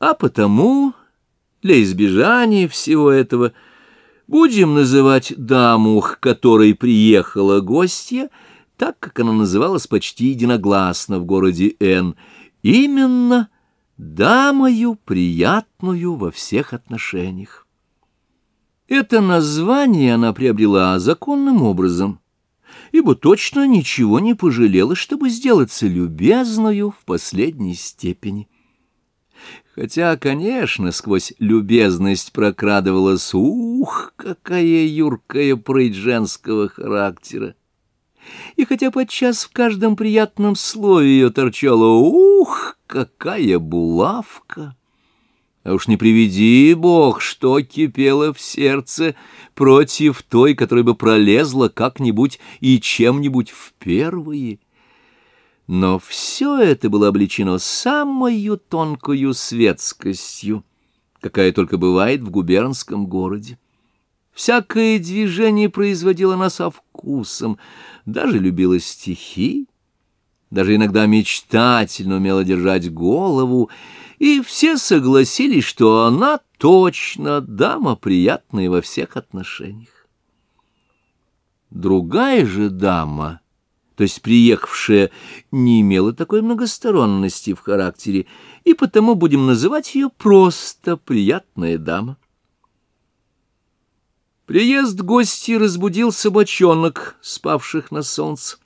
А потому, для избежания всего этого, будем называть даму, к которой приехала гостья, так как она называлась почти единогласно в городе Н, именно дамою приятную во всех отношениях. Это название она приобрела законным образом, ибо точно ничего не пожалела, чтобы сделаться любезную в последней степени. Хотя, конечно, сквозь любезность прокрадывалась «Ух, какая юркая прыть женского характера!» И хотя подчас в каждом приятном слове ее торчало «Ух, какая булавка!» А уж не приведи Бог, что кипело в сердце против той, которая бы пролезла как-нибудь и чем-нибудь в первые. Но все это было обличено самою тонкою светскостью, какая только бывает в губернском городе. Всякое движение производило она со вкусом, даже любила стихи, даже иногда мечтательно умела держать голову, и все согласились, что она точно дама приятная во всех отношениях. Другая же дама, то есть приехавшая, не имела такой многосторонности в характере, и потому будем называть ее просто приятная дама. Приезд гостей разбудил собачонок, спавших на солнце.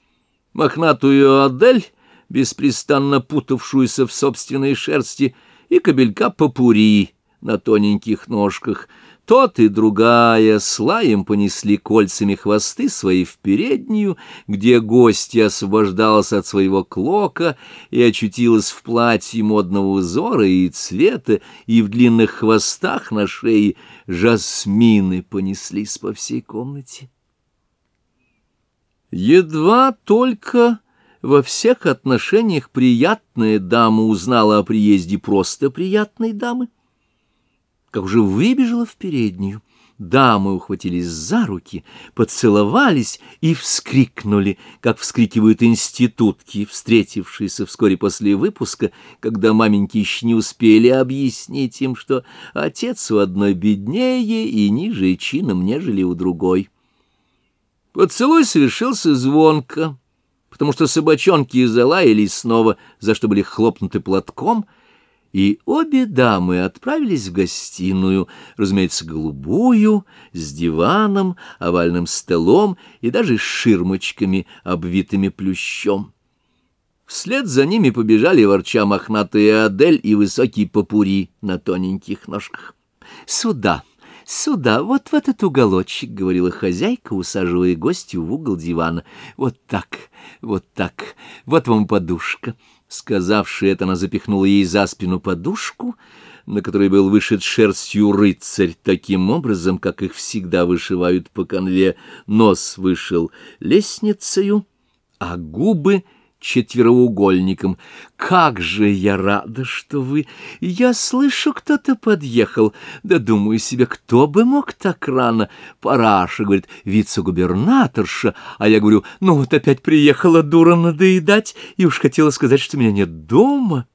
Мохнатую Адель беспрестанно путавшуюся в собственной шерсти, и кобелька попури на тоненьких ножках. Тот и другая с лаем понесли кольцами хвосты свои в переднюю, где гостья освобождалась от своего клока и очутилась в платье модного узора и цвета, и в длинных хвостах на шее жасмины понеслись по всей комнате. Едва только во всех отношениях приятная дама узнала о приезде просто приятной дамы. Как уже выбежала в переднюю, дамы ухватились за руки, поцеловались и вскрикнули, как вскрикивают институтки, встретившиеся вскоре после выпуска, когда маменьки еще не успели объяснить им, что отец у одной беднее и ниже чином, нежели у другой. Поцелуй совершился звонко, потому что собачонки залаялись снова, за что были хлопнуты платком, и обе дамы отправились в гостиную, разумеется, голубую, с диваном, овальным столом и даже ширмочками, обвитыми плющом. Вслед за ними побежали ворча мохнатые Адель и высокий попури на тоненьких ножках. «Сюда!» «Сюда, вот в этот уголочек», — говорила хозяйка, усаживая гостью в угол дивана. «Вот так, вот так, вот вам подушка». Сказавши это, она запихнула ей за спину подушку, на которой был вышит шерстью рыцарь, таким образом, как их всегда вышивают по конве. Нос вышел лестницею, а губы — четвероугольником. «Как же я рада, что вы... Я слышу, кто-то подъехал. Да думаю себе, кто бы мог так рано? Параша, — говорит, — вице-губернаторша. А я говорю, ну вот опять приехала дура надоедать, и уж хотела сказать, что меня нет дома».